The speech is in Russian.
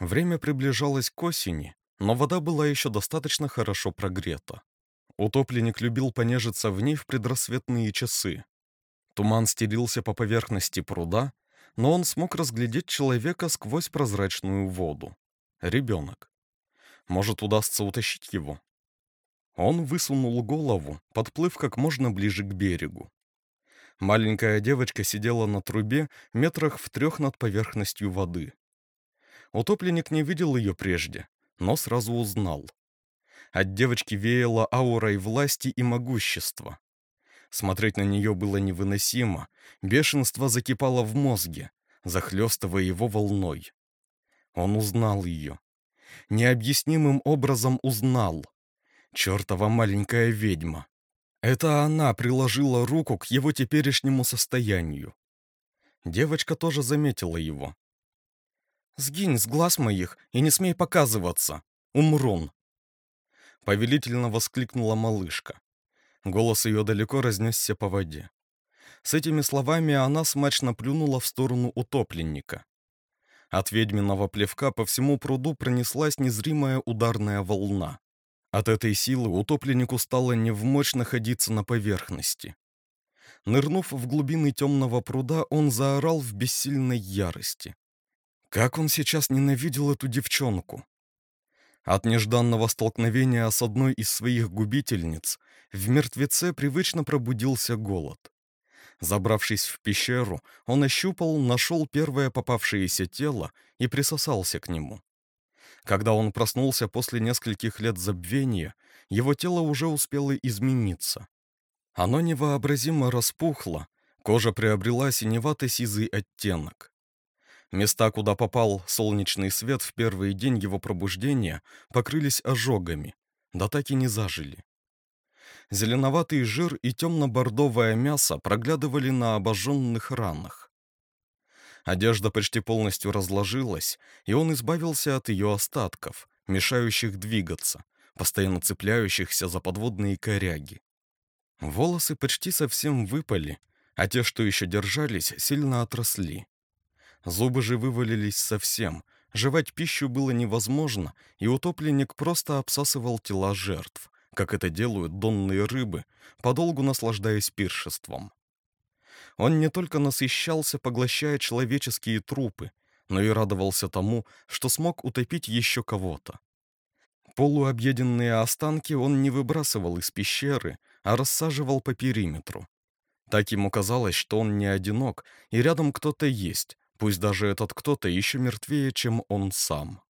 Время приближалось к осени, но вода была еще достаточно хорошо прогрета. Утопленник любил понежиться в ней в предрассветные часы. Туман стелился по поверхности пруда, но он смог разглядеть человека сквозь прозрачную воду. Ребенок. Может, удастся утащить его? Он высунул голову, подплыв как можно ближе к берегу. Маленькая девочка сидела на трубе метрах в трех над поверхностью воды. Утопленник не видел ее прежде, но сразу узнал. От девочки веяло аурой власти и могущества. Смотреть на нее было невыносимо, бешенство закипало в мозге, захлестывая его волной. Он узнал ее. Необъяснимым образом узнал. Чертова маленькая ведьма. Это она приложила руку к его теперешнему состоянию. Девочка тоже заметила его. «Сгинь с глаз моих и не смей показываться! Умрун!» Повелительно воскликнула малышка. Голос ее далеко разнесся по воде. С этими словами она смачно плюнула в сторону утопленника. От ведьминого плевка по всему пруду пронеслась незримая ударная волна. От этой силы утопленнику стало невмочь находиться на поверхности. Нырнув в глубины темного пруда, он заорал в бессильной ярости. Как он сейчас ненавидел эту девчонку! От нежданного столкновения с одной из своих губительниц в мертвеце привычно пробудился голод. Забравшись в пещеру, он ощупал, нашел первое попавшееся тело и присосался к нему. Когда он проснулся после нескольких лет забвения, его тело уже успело измениться. Оно невообразимо распухло, кожа приобрела синевато-сизый оттенок. Места, куда попал солнечный свет в первый день его пробуждения, покрылись ожогами, да так и не зажили. Зеленоватый жир и темно-бордовое мясо проглядывали на обожженных ранах. Одежда почти полностью разложилась, и он избавился от ее остатков, мешающих двигаться, постоянно цепляющихся за подводные коряги. Волосы почти совсем выпали, а те, что еще держались, сильно отросли. Зубы же вывалились совсем, жевать пищу было невозможно, и утопленник просто обсасывал тела жертв, как это делают донные рыбы, подолгу наслаждаясь пиршеством. Он не только насыщался, поглощая человеческие трупы, но и радовался тому, что смог утопить еще кого-то. Полуобъеденные останки он не выбрасывал из пещеры, а рассаживал по периметру. Так ему казалось, что он не одинок, и рядом кто-то есть, пусть даже этот кто-то еще мертвее, чем он сам.